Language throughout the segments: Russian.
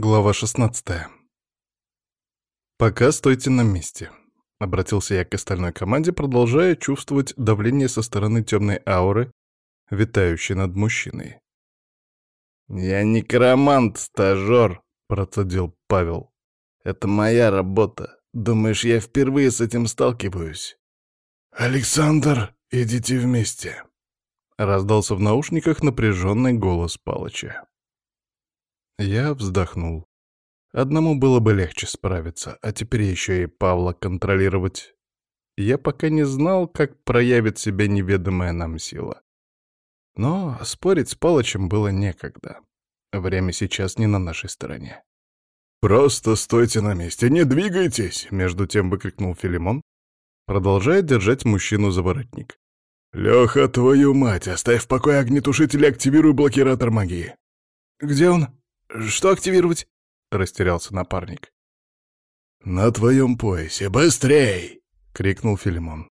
Глава 16. «Пока стойте на месте», — обратился я к остальной команде, продолжая чувствовать давление со стороны темной ауры, витающей над мужчиной. «Я некромант, стажер», — процедил Павел. «Это моя работа. Думаешь, я впервые с этим сталкиваюсь?» «Александр, идите вместе», — раздался в наушниках напряженный голос Палыча. Я вздохнул. Одному было бы легче справиться, а теперь еще и Павла контролировать. Я пока не знал, как проявит себя неведомая нам сила. Но спорить с Палычем было некогда. Время сейчас не на нашей стороне. «Просто стойте на месте, не двигайтесь!» — между тем выкрикнул Филимон, продолжая держать мужчину за воротник. «Леха, твою мать, оставь в покое огнетушитель и активируй блокиратор магии!» «Где он?» Что активировать?» — растерялся напарник. «На твоем поясе, быстрей!» — крикнул Филимон.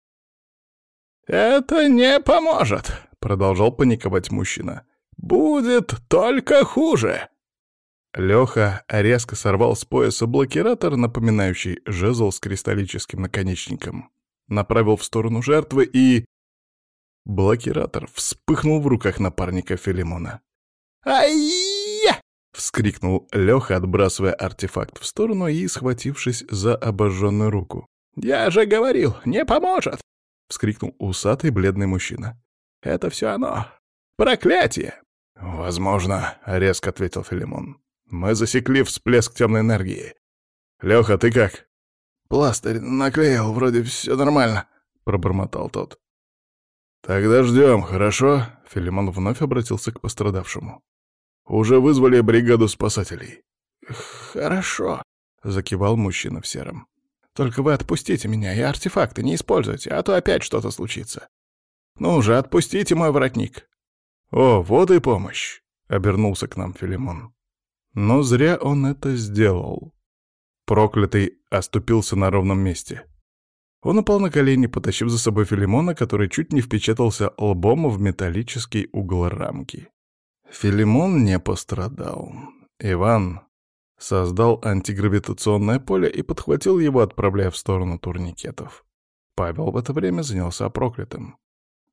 «Это не поможет!» — продолжал паниковать мужчина. «Будет только хуже!» Леха резко сорвал с пояса блокиратор, напоминающий жезл с кристаллическим наконечником. Направил в сторону жертвы и... Блокиратор вспыхнул в руках напарника Филимона. «Ай!» — вскрикнул Леха, отбрасывая артефакт в сторону и схватившись за обожженную руку. «Я же говорил, не поможет!» — вскрикнул усатый бледный мужчина. «Это все оно! Проклятие!» «Возможно», — резко ответил Филимон. «Мы засекли всплеск темной энергии. Леха, ты как?» «Пластырь наклеил, вроде все нормально», — пробормотал тот. «Тогда ждем, хорошо?» — Филимон вновь обратился к пострадавшему. Уже вызвали бригаду спасателей. Хорошо, закивал мужчина в сером. Только вы отпустите меня и артефакты не используйте, а то опять что-то случится. Ну уже отпустите мой воротник. О, вот и помощь, обернулся к нам Филимон. Но зря он это сделал. Проклятый оступился на ровном месте. Он упал на колени, потащив за собой Филимона, который чуть не впечатался лбом в металлический угол рамки. Филимон не пострадал. Иван создал антигравитационное поле и подхватил его, отправляя в сторону турникетов. Павел в это время занялся проклятым.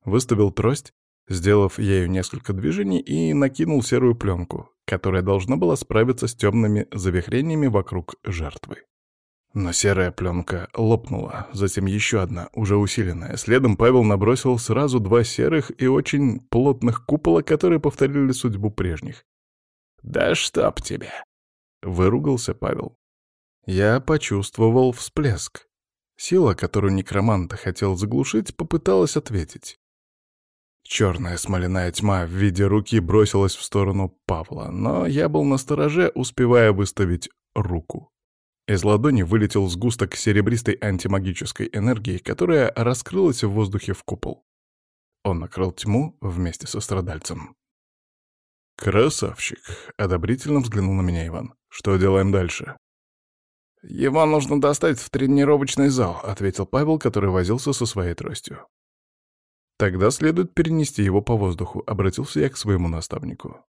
Выставил трость, сделав ею несколько движений и накинул серую пленку, которая должна была справиться с темными завихрениями вокруг жертвы. Но серая пленка лопнула, затем еще одна, уже усиленная. Следом Павел набросил сразу два серых и очень плотных купола, которые повторили судьбу прежних. «Да чтоб тебе!» — выругался Павел. Я почувствовал всплеск. Сила, которую некроманта хотел заглушить, попыталась ответить. Черная смоляная тьма в виде руки бросилась в сторону Павла, но я был настороже, успевая выставить руку. Из ладони вылетел сгусток серебристой антимагической энергии, которая раскрылась в воздухе в купол. Он накрыл тьму вместе со страдальцем. «Красавчик!» — одобрительно взглянул на меня Иван. «Что делаем дальше?» «Его нужно доставить в тренировочный зал», — ответил Павел, который возился со своей тростью. «Тогда следует перенести его по воздуху», — обратился я к своему наставнику.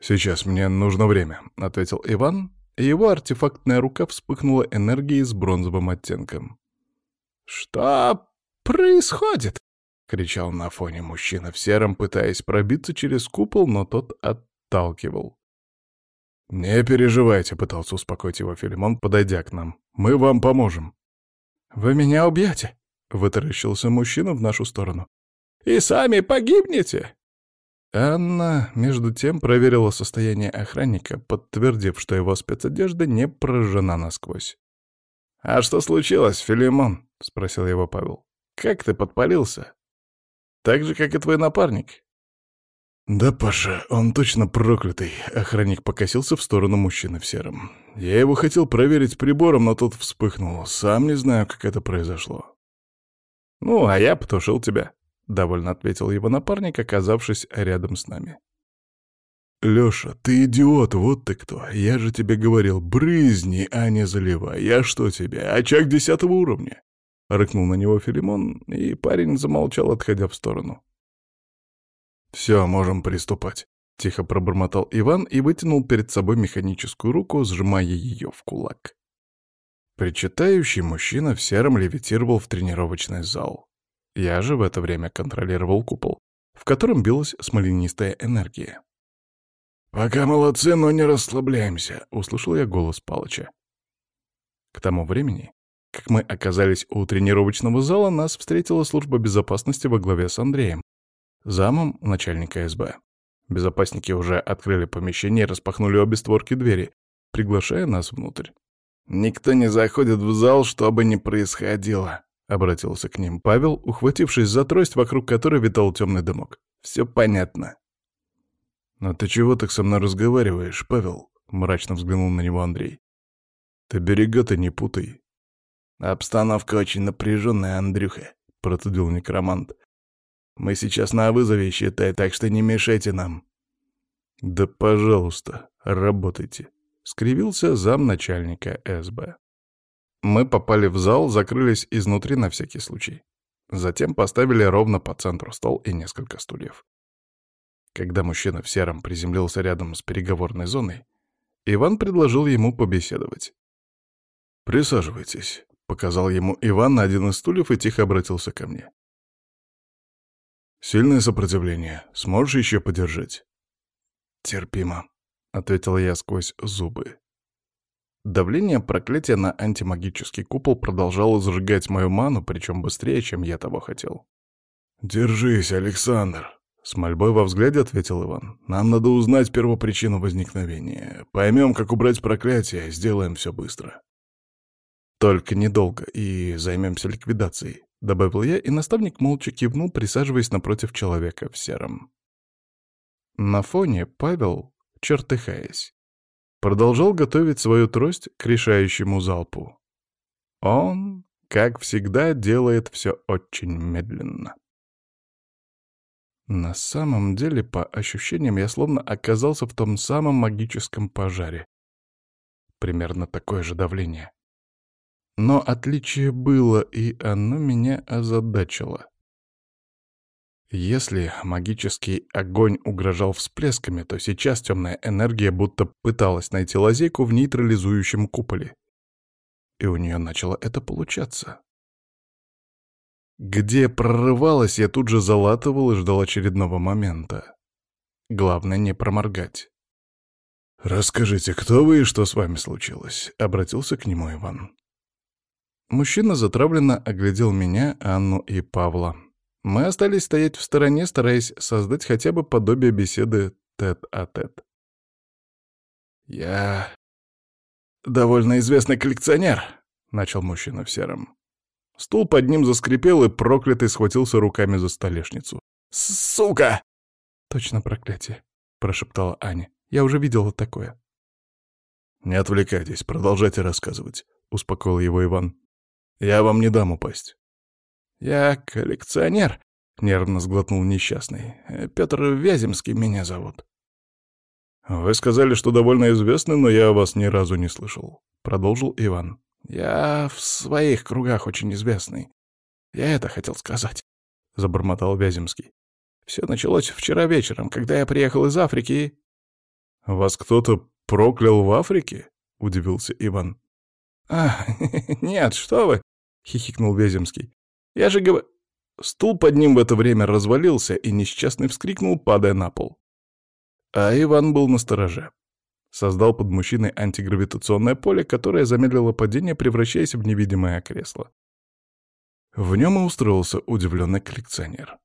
«Сейчас мне нужно время», — ответил Иван, его артефактная рука вспыхнула энергией с бронзовым оттенком. «Что происходит?» — кричал на фоне мужчина в сером, пытаясь пробиться через купол, но тот отталкивал. «Не переживайте», — пытался успокоить его Филимон, подойдя к нам. «Мы вам поможем». «Вы меня убьете?» — вытаращился мужчина в нашу сторону. «И сами погибнете?» Анна, между тем, проверила состояние охранника, подтвердив, что его спецодежда не прожжена насквозь. «А что случилось, Филимон?» — спросил его Павел. «Как ты подпалился? Так же, как и твой напарник?» «Да, Паша, он точно проклятый», — охранник покосился в сторону мужчины в сером. «Я его хотел проверить прибором, но тот вспыхнул. Сам не знаю, как это произошло». «Ну, а я потушил тебя», — довольно ответил его напарник, оказавшись рядом с нами. «Лёша, ты идиот, вот ты кто! Я же тебе говорил, брызни, а не заливай! Я что тебе, очаг десятого уровня?» Рыкнул на него Филимон, и парень замолчал, отходя в сторону. «Всё, можем приступать», — тихо пробормотал Иван и вытянул перед собой механическую руку, сжимая её в кулак. Причитающий мужчина в сером левитировал в тренировочный зал. Я же в это время контролировал купол, в котором билась смоленистая энергия. «Пока молодцы, но не расслабляемся», — услышал я голос Палыча. К тому времени, как мы оказались у тренировочного зала, нас встретила служба безопасности во главе с Андреем, замом начальника СБ. Безопасники уже открыли помещение и распахнули обе створки двери, приглашая нас внутрь. «Никто не заходит в зал, что бы ни происходило», Обратился к ним Павел, ухватившись за трость, вокруг которой витал темный дымок. «Все понятно». «А ты чего так со мной разговариваешь, Павел?» — мрачно взглянул на него Андрей. «Ты берега-то не путай». «Обстановка очень напряженная, Андрюха», — процедил некромант. «Мы сейчас на вызове, считай, так что не мешайте нам». «Да пожалуйста, работайте», — скривился замначальника СБ. Мы попали в зал, закрылись изнутри на всякий случай. Затем поставили ровно по центру стол и несколько стульев. Когда мужчина в сером приземлился рядом с переговорной зоной, Иван предложил ему побеседовать. «Присаживайтесь», — показал ему Иван на один из стульев и тихо обратился ко мне. «Сильное сопротивление. Сможешь еще подержать?» «Терпимо», — ответил я сквозь зубы. Давление проклятия на антимагический купол продолжало зажигать мою ману, причем быстрее, чем я того хотел. «Держись, Александр!» С мольбой во взгляде ответил Иван. «Нам надо узнать первопричину возникновения. Поймем, как убрать проклятие, сделаем все быстро». «Только недолго, и займемся ликвидацией», — добавил я, и наставник молча кивнул, присаживаясь напротив человека в сером. На фоне Павел, чертыхаясь, продолжал готовить свою трость к решающему залпу. Он, как всегда, делает все очень медленно. На самом деле, по ощущениям, я словно оказался в том самом магическом пожаре. Примерно такое же давление. Но отличие было, и оно меня озадачило. Если магический огонь угрожал всплесками, то сейчас темная энергия будто пыталась найти лазейку в нейтрализующем куполе. И у нее начало это получаться. Где прорывалась, я тут же залатывал и ждал очередного момента. Главное не проморгать. «Расскажите, кто вы и что с вами случилось?» — обратился к нему Иван. Мужчина затравленно оглядел меня, Анну и Павла. Мы остались стоять в стороне, стараясь создать хотя бы подобие беседы тет-а-тет. -тет. «Я довольно известный коллекционер», — начал мужчина в сером. Стул под ним заскрипел, и проклятый схватился руками за столешницу. «Сука!» «Точно проклятие», — прошептала Аня. «Я уже видела такое». «Не отвлекайтесь, продолжайте рассказывать», — успокоил его Иван. «Я вам не дам упасть». «Я коллекционер», — нервно сглотнул несчастный. «Петр Вяземский меня зовут». «Вы сказали, что довольно известны, но я о вас ни разу не слышал», — продолжил Иван. «Я в своих кругах очень известный. Я это хотел сказать», — забормотал Вяземский. «Все началось вчера вечером, когда я приехал из Африки и...» «Вас кто-то проклял в Африке?» — удивился Иван. «А, нет, что вы!» — хихикнул Вяземский. Я же говорю... Стул под ним в это время развалился, и несчастный вскрикнул, падая на пол. А Иван был на стороже. Создал под мужчиной антигравитационное поле, которое замедлило падение, превращаясь в невидимое кресло. В нем и устроился удивленный коллекционер.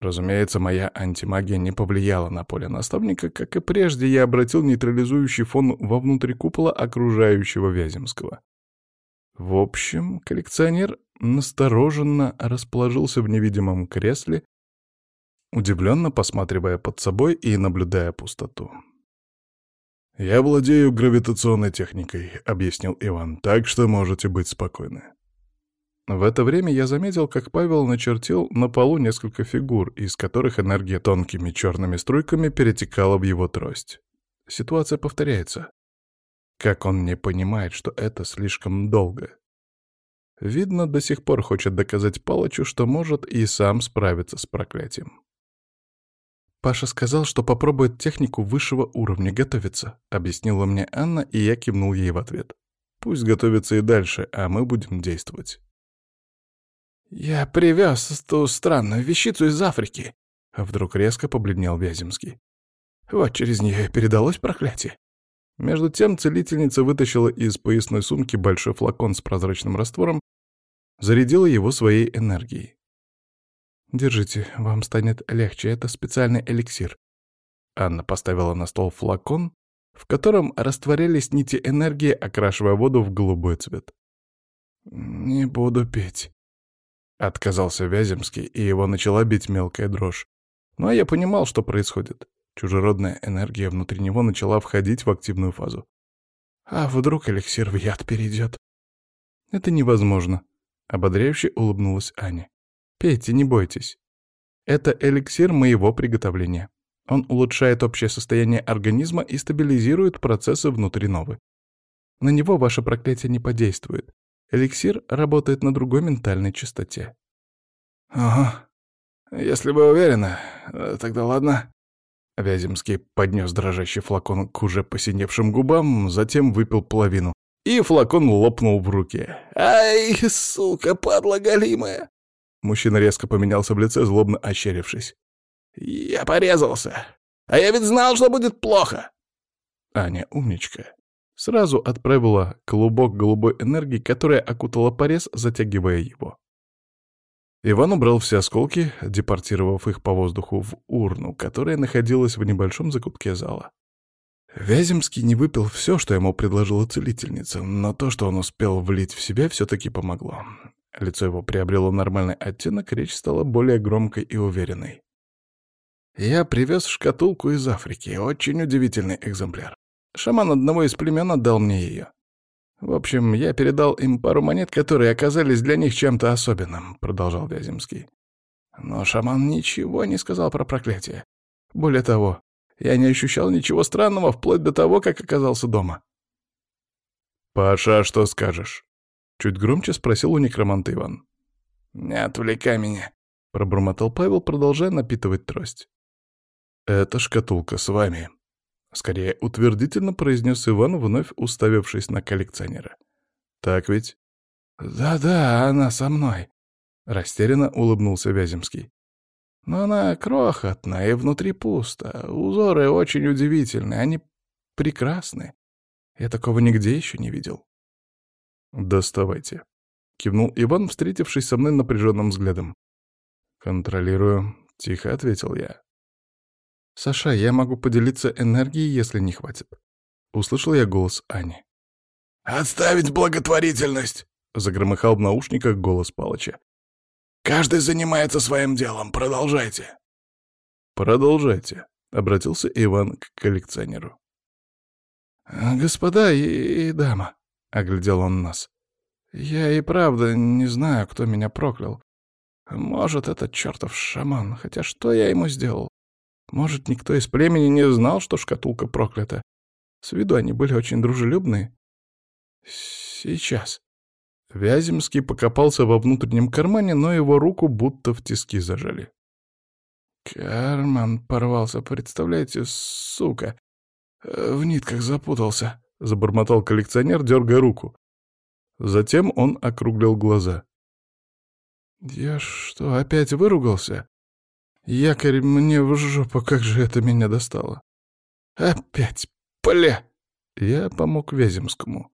Разумеется, моя антимагия не повлияла на поле наставника, как и прежде я обратил нейтрализующий фон вовнутрь купола окружающего Вяземского. В общем, коллекционер настороженно расположился в невидимом кресле, удивленно посматривая под собой и наблюдая пустоту. «Я владею гравитационной техникой», — объяснил Иван, — «так что можете быть спокойны». В это время я заметил, как Павел начертил на полу несколько фигур, из которых энергия тонкими черными струйками перетекала в его трость. Ситуация повторяется. Как он не понимает, что это слишком долго. Видно, до сих пор хочет доказать Палычу, что может и сам справиться с проклятием. «Паша сказал, что попробует технику высшего уровня готовиться», — объяснила мне Анна, и я кивнул ей в ответ. «Пусть готовится и дальше, а мы будем действовать». «Я привез ту странную вещицу из Африки», — вдруг резко побледнел Вяземский. «Вот через нее передалось проклятие. Между тем целительница вытащила из поясной сумки большой флакон с прозрачным раствором, зарядила его своей энергией. «Держите, вам станет легче, это специальный эликсир». Анна поставила на стол флакон, в котором растворялись нити энергии, окрашивая воду в голубой цвет. «Не буду петь, — отказался Вяземский, и его начала бить мелкая дрожь. Ну, а я понимал, что происходит. Чужеродная энергия внутри него начала входить в активную фазу. А вдруг эликсир в яд перейдет? Это невозможно. Ободряюще улыбнулась Аня. Пейте, не бойтесь. Это эликсир моего приготовления. Он улучшает общее состояние организма и стабилизирует процессы внутри новы. На него ваше проклятие не подействует. Эликсир работает на другой ментальной частоте. Ага. Если вы уверены, э, тогда ладно. Вяземский поднес дрожащий флакон к уже посиневшим губам, затем выпил половину. И флакон лопнул в руке. «Ай, сука, падла голимая!» Мужчина резко поменялся в лице, злобно ощерившись. «Я порезался! А я ведь знал, что будет плохо!» Аня умничка. Сразу отправила клубок голубой энергии, которая окутала порез, затягивая его. Иван убрал все осколки, депортировав их по воздуху в урну, которая находилась в небольшом закутке зала. Вяземский не выпил все, что ему предложила целительница, но то, что он успел влить в себя, все-таки помогло. Лицо его приобрело нормальный оттенок, речь стала более громкой и уверенной. «Я привез шкатулку из Африки, очень удивительный экземпляр. Шаман одного из племен отдал мне ее. В общем, я передал им пару монет, которые оказались для них чем-то особенным, продолжал Вяземский. Но шаман ничего не сказал про проклятие. Более того, я не ощущал ничего странного вплоть до того, как оказался дома. «Паша, а что скажешь?» — чуть громче спросил у некроманта Иван. «Не отвлекай меня», — пробормотал Павел, продолжая напитывать трость. «Эта шкатулка с вами», Скорее, утвердительно произнес Иван, вновь уставившись на коллекционера. «Так ведь?» «Да-да, она со мной», — растерянно улыбнулся Вяземский. «Но она крохотная и внутри пусто. Узоры очень удивительные, они прекрасны. Я такого нигде еще не видел». «Доставайте», — кивнул Иван, встретившись со мной напряженным взглядом. «Контролирую», — тихо ответил я. «Саша, я могу поделиться энергией, если не хватит». Услышал я голос Ани. «Отставить благотворительность!» — загромыхал в наушниках голос Палыча. «Каждый занимается своим делом. Продолжайте!» «Продолжайте», — обратился Иван к коллекционеру. «Э, «Господа и, и дама», — оглядел он нас, — «я и правда не знаю, кто меня проклял. Может, этот чертов шаман, хотя что я ему сделал? Может, никто из племени не знал, что шкатулка проклята. С виду они были очень дружелюбные. Сейчас. Вяземский покопался во внутреннем кармане, но его руку будто в тиски зажали. «Карман порвался, представляете, сука! Э, в нитках запутался!» — забормотал коллекционер, дергая руку. Затем он округлил глаза. «Я что, опять выругался?» Я мне в жопу, как же это меня достало. Опять пля! Я помог Вяземскому.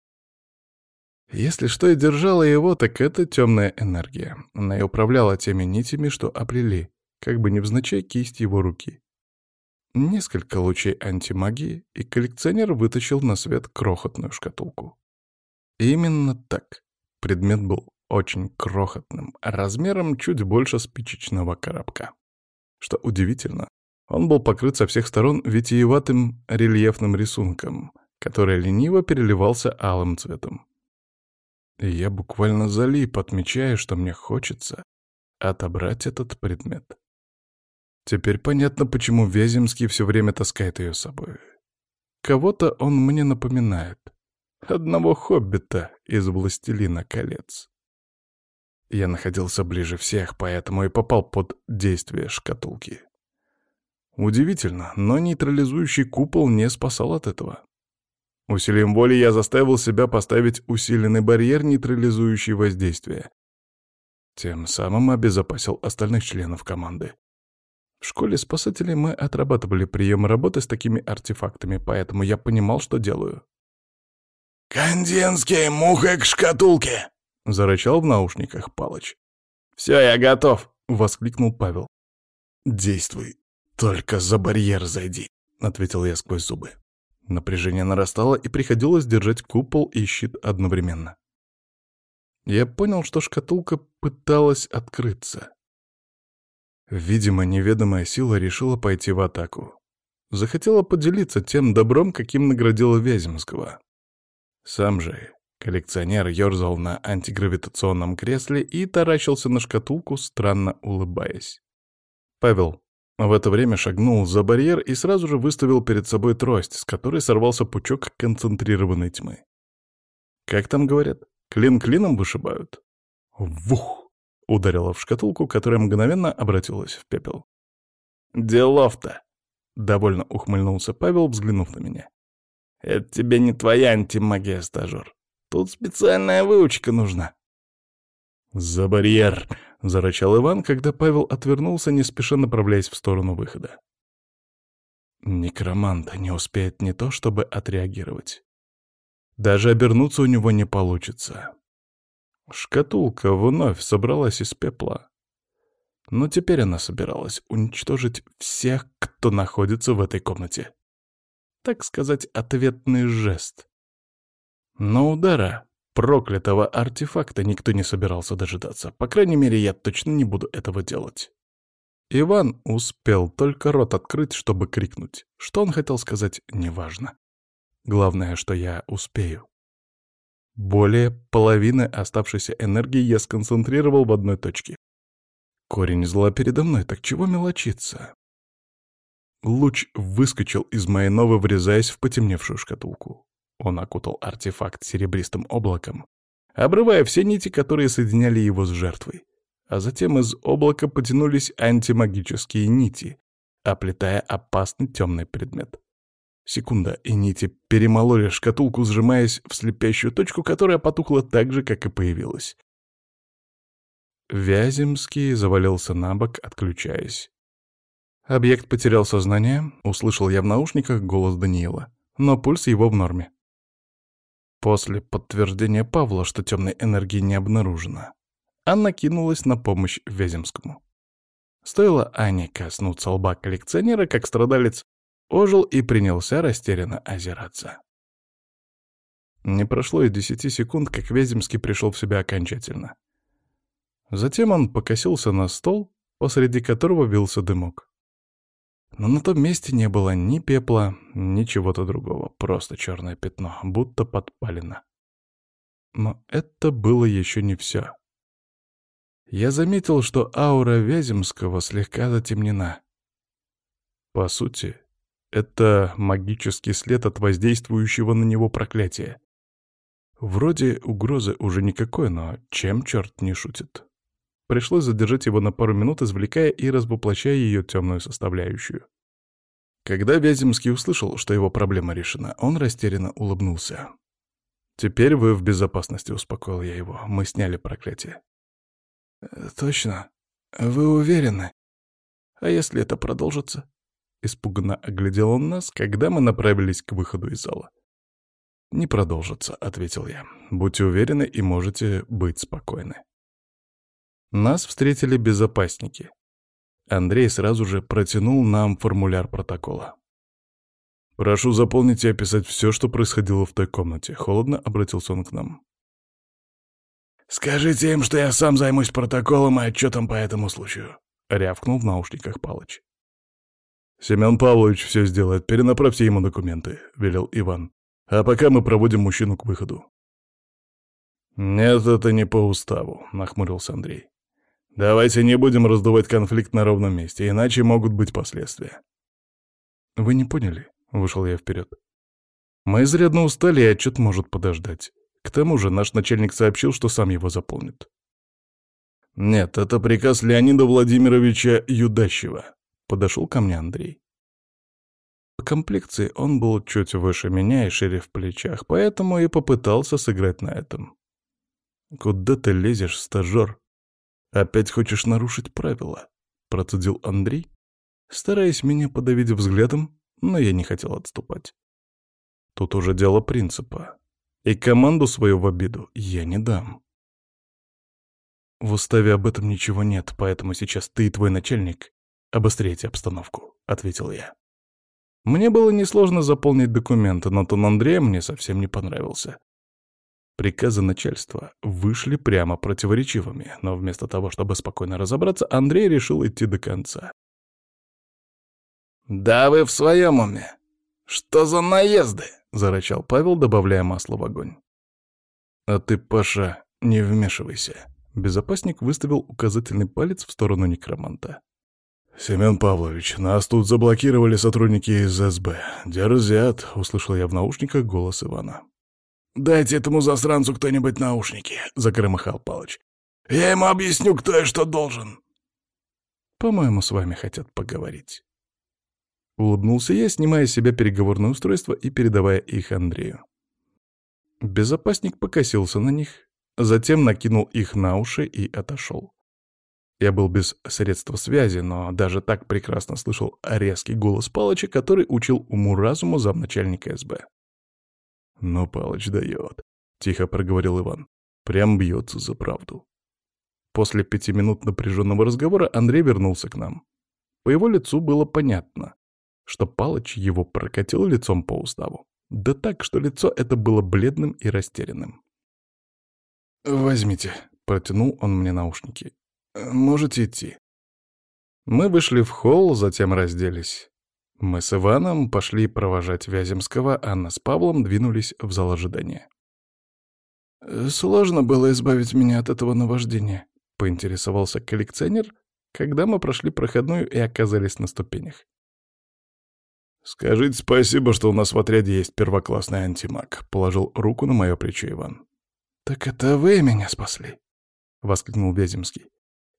Если что и держало его, так это темная энергия. Она и управляла теми нитями, что оплели, как бы невзначай кисть его руки. Несколько лучей антимагии, и коллекционер вытащил на свет крохотную шкатулку. Именно так. Предмет был очень крохотным, размером чуть больше спичечного коробка. Что удивительно, он был покрыт со всех сторон витиеватым рельефным рисунком, который лениво переливался алым цветом. И я буквально залип, отмечая, что мне хочется отобрать этот предмет. Теперь понятно, почему Вяземский все время таскает ее с собой. Кого-то он мне напоминает. Одного хоббита из «Властелина колец». Я находился ближе всех, поэтому и попал под действие шкатулки. Удивительно, но нейтрализующий купол не спасал от этого. Усилием воли я заставил себя поставить усиленный барьер, нейтрализующий воздействие. Тем самым обезопасил остальных членов команды. В школе спасателей мы отрабатывали приемы работы с такими артефактами, поэтому я понимал, что делаю. «Кандинский, муха к шкатулке!» — зарычал в наушниках Палыч. «Все, я готов!» — воскликнул Павел. «Действуй, только за барьер зайди», — ответил я сквозь зубы. Напряжение нарастало, и приходилось держать купол и щит одновременно. Я понял, что шкатулка пыталась открыться. Видимо, неведомая сила решила пойти в атаку. Захотела поделиться тем добром, каким наградила Вяземского. Сам же Коллекционер ерзал на антигравитационном кресле и таращился на шкатулку, странно улыбаясь. Павел в это время шагнул за барьер и сразу же выставил перед собой трость, с которой сорвался пучок концентрированной тьмы. Как там говорят? Клин клином вышибают? Вух! Ударила в шкатулку, которая мгновенно обратилась в пепел. «Делов-то!» — довольно ухмыльнулся Павел, взглянув на меня. «Это тебе не твоя антимагия, стажер. Тут специальная выучка нужна. «За барьер!» — зарычал Иван, когда Павел отвернулся, не спеша направляясь в сторону выхода. Некромант не успеет не то, чтобы отреагировать. Даже обернуться у него не получится. Шкатулка вновь собралась из пепла. Но теперь она собиралась уничтожить всех, кто находится в этой комнате. Так сказать, ответный жест. Но удара проклятого артефакта никто не собирался дожидаться. По крайней мере, я точно не буду этого делать. Иван успел только рот открыть, чтобы крикнуть. Что он хотел сказать, неважно. Главное, что я успею. Более половины оставшейся энергии я сконцентрировал в одной точке. Корень зла передо мной, так чего мелочиться? Луч выскочил из моей новы, врезаясь в потемневшую шкатулку. Он окутал артефакт серебристым облаком, обрывая все нити, которые соединяли его с жертвой. А затем из облака потянулись антимагические нити, оплетая опасный темный предмет. Секунда, и нити перемололи шкатулку, сжимаясь в слепящую точку, которая потухла так же, как и появилась. Вяземский завалился на бок, отключаясь. «Объект потерял сознание», — услышал я в наушниках голос Даниила. «Но пульс его в норме». После подтверждения Павла, что темной энергии не обнаружено, Анна кинулась на помощь Вяземскому. Стоило Ане коснуться лба коллекционера, как страдалец ожил и принялся растерянно озираться. Не прошло и десяти секунд, как Вяземский пришел в себя окончательно. Затем он покосился на стол, посреди которого вился дымок. Но на том месте не было ни пепла, ни чего-то другого, просто черное пятно, будто подпалено. Но это было еще не все. Я заметил, что аура Вяземского слегка затемнена. По сути, это магический след от воздействующего на него проклятия. Вроде угрозы уже никакой, но чем черт не шутит? Пришлось задержать его на пару минут, извлекая и развоплощая ее темную составляющую. Когда Вяземский услышал, что его проблема решена, он растерянно улыбнулся. «Теперь вы в безопасности», — успокоил я его. Мы сняли проклятие. «Э, «Точно? Вы уверены? А если это продолжится?» Испуганно оглядел он нас, когда мы направились к выходу из зала. «Не продолжится», — ответил я. «Будьте уверены и можете быть спокойны». Нас встретили безопасники. Андрей сразу же протянул нам формуляр протокола. «Прошу заполнить и описать все, что происходило в той комнате», — холодно обратился он к нам. «Скажите им, что я сам займусь протоколом и отчетом по этому случаю», — рявкнул в наушниках Палыч. «Семен Павлович все сделает, перенаправьте ему документы», — велел Иван. «А пока мы проводим мужчину к выходу». «Нет, это не по уставу», — нахмурился Андрей. Давайте не будем раздувать конфликт на ровном месте, иначе могут быть последствия. Вы не поняли, вышел я вперед. Мы изрядно устали, и отчет может подождать. К тому же наш начальник сообщил, что сам его заполнит. Нет, это приказ Леонида Владимировича Юдащева. Подошел ко мне Андрей. По комплекции он был чуть выше меня и шире в плечах, поэтому и попытался сыграть на этом. «Куда ты лезешь, стажер?» «Опять хочешь нарушить правила?» — процедил Андрей, стараясь меня подавить взглядом, но я не хотел отступать. Тут уже дело принципа. И команду свою в обиду я не дам. В уставе об этом ничего нет, поэтому сейчас ты и твой начальник обостряйте обстановку, — ответил я. Мне было несложно заполнить документы, но тон Андрея мне совсем не понравился. Приказы начальства вышли прямо противоречивыми, но вместо того, чтобы спокойно разобраться, Андрей решил идти до конца. «Да вы в своем уме! Что за наезды?» — зарычал Павел, добавляя масло в огонь. «А ты, Паша, не вмешивайся!» Безопасник выставил указательный палец в сторону некроманта. «Семен Павлович, нас тут заблокировали сотрудники из СБ. Дерзят!» — услышал я в наушниках голос Ивана. «Дайте этому засранцу кто-нибудь наушники», — закромыхал Палыч. «Я ему объясню, кто и что должен». «По-моему, с вами хотят поговорить». Улыбнулся я, снимая с себя переговорное устройство и передавая их Андрею. Безопасник покосился на них, затем накинул их на уши и отошел. Я был без средства связи, но даже так прекрасно слышал резкий голос Палыча, который учил уму-разуму замначальника СБ. «Но Палыч дает», — тихо проговорил Иван. «Прям бьется за правду». После пяти минут напряженного разговора Андрей вернулся к нам. По его лицу было понятно, что Палыч его прокатил лицом по уставу. Да так, что лицо это было бледным и растерянным. «Возьмите», — протянул он мне наушники. «Э, «Можете идти». Мы вышли в холл, затем разделись. Мы с Иваном пошли провожать Вяземского, Анна с Павлом двинулись в зал ожидания. «Сложно было избавить меня от этого наваждения», — поинтересовался коллекционер, когда мы прошли проходную и оказались на ступенях. «Скажите спасибо, что у нас в отряде есть первоклассный антимаг», — положил руку на мое плечо Иван. «Так это вы меня спасли», — воскликнул Вяземский.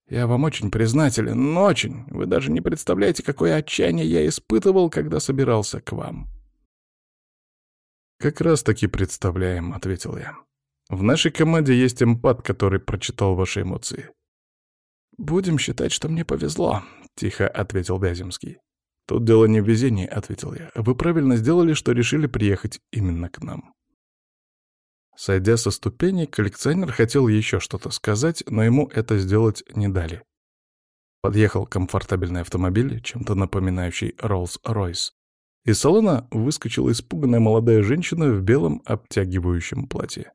Я вам очень признателен, очень. Вы даже не представляете, какое отчаяние я испытывал, когда собирался к вам. Как раз таки представляем, ответил я. В нашей команде есть эмпат, который прочитал ваши эмоции. Будем считать, что мне повезло, тихо ответил Вяземский. Тут дело не в везении, ответил я. Вы правильно сделали, что решили приехать именно к нам. Сойдя со ступеней, коллекционер хотел еще что-то сказать, но ему это сделать не дали. Подъехал комфортабельный автомобиль, чем-то напоминающий Роллс-Ройс. Из салона выскочила испуганная молодая женщина в белом обтягивающем платье.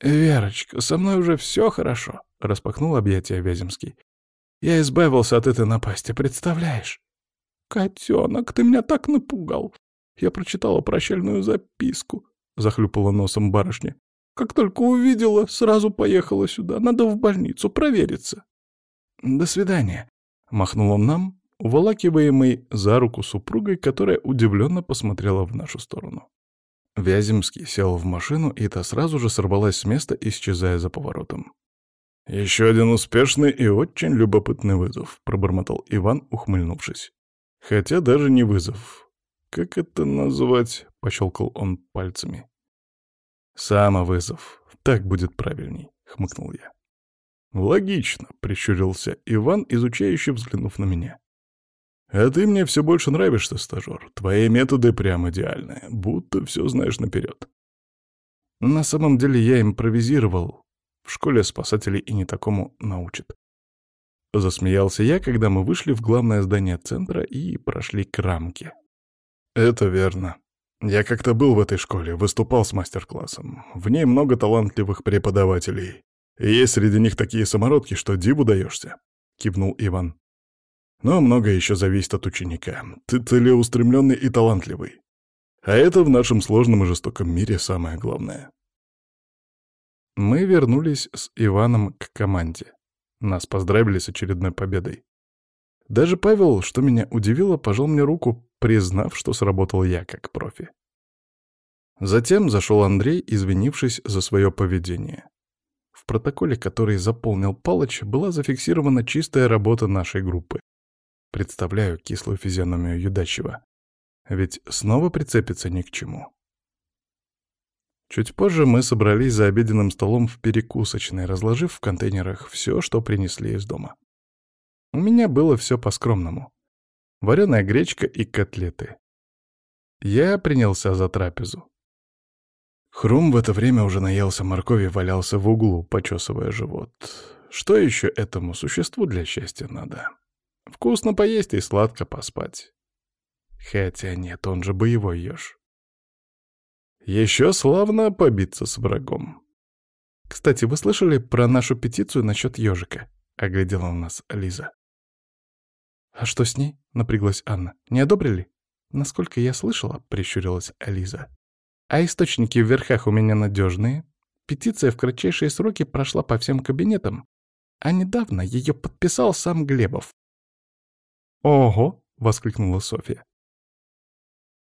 «Верочка, со мной уже все хорошо», — распахнул объятия Вяземский. «Я избавился от этой напасти, представляешь?» «Котенок, ты меня так напугал! Я прочитала прощальную записку. — захлюпала носом барышня. «Как только увидела, сразу поехала сюда. Надо в больницу провериться». «До свидания», — махнул он нам, уволакиваемый за руку супругой, которая удивленно посмотрела в нашу сторону. Вяземский сел в машину, и та сразу же сорвалась с места, исчезая за поворотом. «Еще один успешный и очень любопытный вызов», — пробормотал Иван, ухмыльнувшись. «Хотя даже не вызов как это назвать?» — пощелкал он пальцами. «Самовызов. Так будет правильней», — хмыкнул я. «Логично», — прищурился Иван, изучающе взглянув на меня. «А ты мне все больше нравишься, стажер. Твои методы прям идеальны, будто все знаешь наперед». «На самом деле я импровизировал. В школе спасателей и не такому научат». Засмеялся я, когда мы вышли в главное здание центра и прошли к рамке, это верно. Я как-то был в этой школе, выступал с мастер-классом. В ней много талантливых преподавателей. И есть среди них такие самородки, что диву даешься, кивнул Иван. Но многое еще зависит от ученика. Ты целеустремленный и талантливый. А это в нашем сложном и жестоком мире самое главное. Мы вернулись с Иваном к команде. Нас поздравили с очередной победой. Даже Павел, что меня удивило, пожал мне руку, признав, что сработал я как профи. Затем зашел Андрей, извинившись за свое поведение. В протоколе, который заполнил Палыч, была зафиксирована чистая работа нашей группы. Представляю кислую физиономию Юдачева. Ведь снова прицепиться ни к чему. Чуть позже мы собрались за обеденным столом в перекусочной, разложив в контейнерах все, что принесли из дома. У меня было все по-скромному вареная гречка и котлеты. Я принялся за трапезу. Хрум в это время уже наелся моркови и валялся в углу, почесывая живот. Что еще этому существу для счастья надо? Вкусно поесть и сладко поспать. Хотя нет, он же боевой еж. Еще славно побиться с врагом. «Кстати, вы слышали про нашу петицию насчет ежика?» — оглядела у нас Лиза. «А что с ней?» — напряглась Анна. «Не одобрили?» «Насколько я слышала», — прищурилась Ализа. «А источники в верхах у меня надежные. Петиция в кратчайшие сроки прошла по всем кабинетам, а недавно ее подписал сам Глебов». «Ого!» — воскликнула Софья.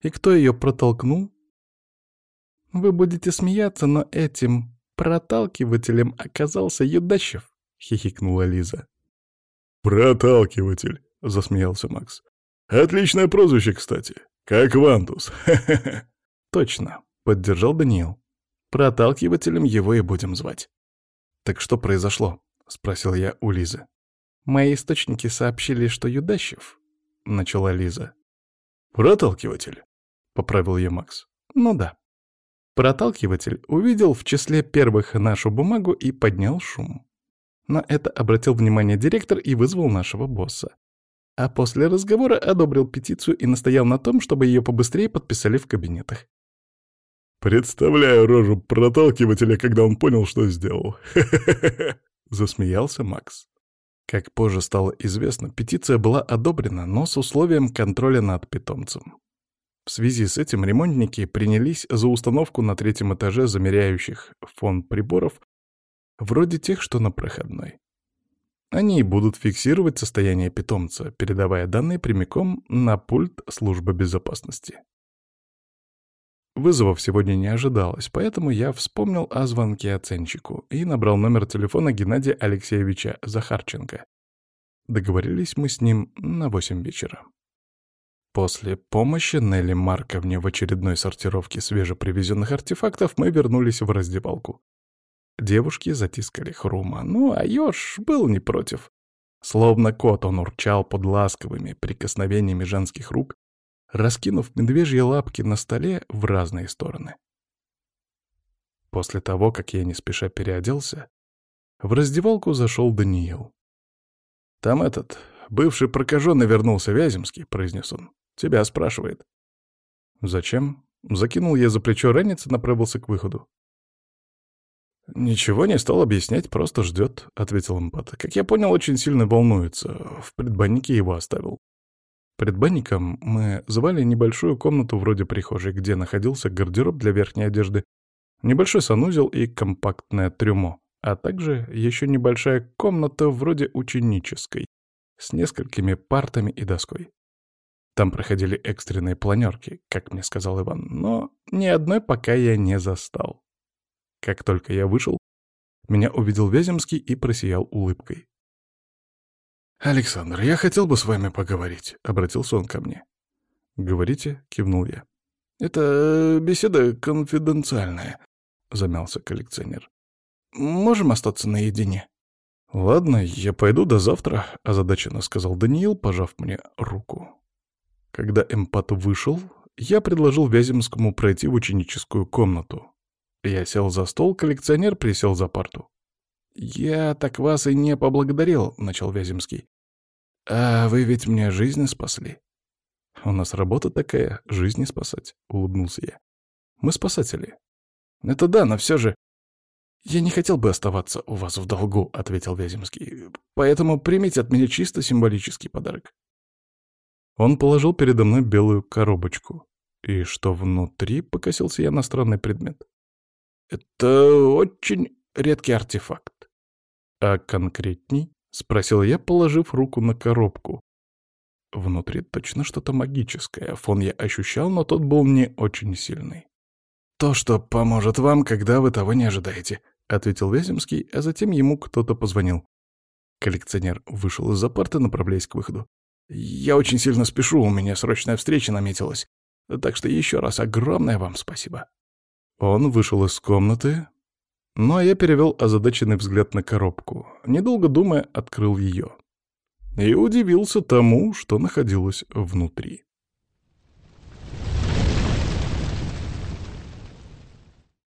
«И кто ее протолкнул?» «Вы будете смеяться, но этим проталкивателем оказался Юдачев», — хихикнула Лиза. «Проталкиватель!» — засмеялся Макс. «Отличное прозвище, кстати. Как Вантус. «Точно», — поддержал Даниил. «Проталкивателем его и будем звать». «Так что произошло?» — спросил я у Лизы. «Мои источники сообщили, что Юдащев», — начала Лиза. «Проталкиватель», — поправил ее Макс. «Ну да». Проталкиватель увидел в числе первых нашу бумагу и поднял шум. На это обратил внимание директор и вызвал нашего босса а после разговора одобрил петицию и настоял на том, чтобы ее побыстрее подписали в кабинетах. «Представляю рожу проталкивателя, когда он понял, что сделал!» Засмеялся Макс. Как позже стало известно, петиция была одобрена, но с условием контроля над питомцем. В связи с этим ремонтники принялись за установку на третьем этаже замеряющих фон приборов, вроде тех, что на проходной. Они и будут фиксировать состояние питомца, передавая данные прямиком на пульт службы безопасности. Вызовов сегодня не ожидалось, поэтому я вспомнил о звонке оценщику и набрал номер телефона Геннадия Алексеевича Захарченко. Договорились мы с ним на 8 вечера. После помощи Нелли Марковне в очередной сортировке свежепривезенных артефактов мы вернулись в раздевалку. Девушки затискали Хрума, ну а Ёж был не против. Словно кот он урчал под ласковыми прикосновениями женских рук, раскинув медвежьи лапки на столе в разные стороны. После того, как я не спеша переоделся, в раздевалку зашел Даниил. «Там этот, бывший прокаженный вернулся Вяземский», — произнес он. «Тебя спрашивает». «Зачем?» Закинул я за плечо ранец и направился к выходу. «Ничего не стал объяснять, просто ждет», — ответил Мпат. «Как я понял, очень сильно волнуется. В предбаннике его оставил». Предбанником мы звали небольшую комнату вроде прихожей, где находился гардероб для верхней одежды, небольшой санузел и компактное трюмо, а также еще небольшая комната вроде ученической, с несколькими партами и доской. Там проходили экстренные планерки, как мне сказал Иван, но ни одной пока я не застал. Как только я вышел, меня увидел Вяземский и просиял улыбкой. «Александр, я хотел бы с вами поговорить», — обратился он ко мне. «Говорите», — кивнул я. «Это э, беседа конфиденциальная», — замялся коллекционер. «Можем остаться наедине?» «Ладно, я пойду до завтра», — озадаченно сказал Даниил, пожав мне руку. Когда эмпат вышел, я предложил Вяземскому пройти в ученическую комнату. Я сел за стол, коллекционер присел за парту. «Я так вас и не поблагодарил», — начал Вяземский. «А вы ведь мне жизнь спасли». «У нас работа такая, жизни спасать», — улыбнулся я. «Мы спасатели». «Это да, но все же...» «Я не хотел бы оставаться у вас в долгу», — ответил Вяземский. «Поэтому примите от меня чисто символический подарок». Он положил передо мной белую коробочку. И что внутри, покосился я на странный предмет. Это очень редкий артефакт. А конкретней? Спросил я, положив руку на коробку. Внутри точно что-то магическое. Фон я ощущал, но тот был не очень сильный. «То, что поможет вам, когда вы того не ожидаете», — ответил Вяземский, а затем ему кто-то позвонил. Коллекционер вышел из-за парты, направляясь к выходу. «Я очень сильно спешу, у меня срочная встреча наметилась. Так что еще раз огромное вам спасибо». Он вышел из комнаты, но я перевел озадаченный взгляд на коробку, недолго думая, открыл ее. И удивился тому, что находилось внутри.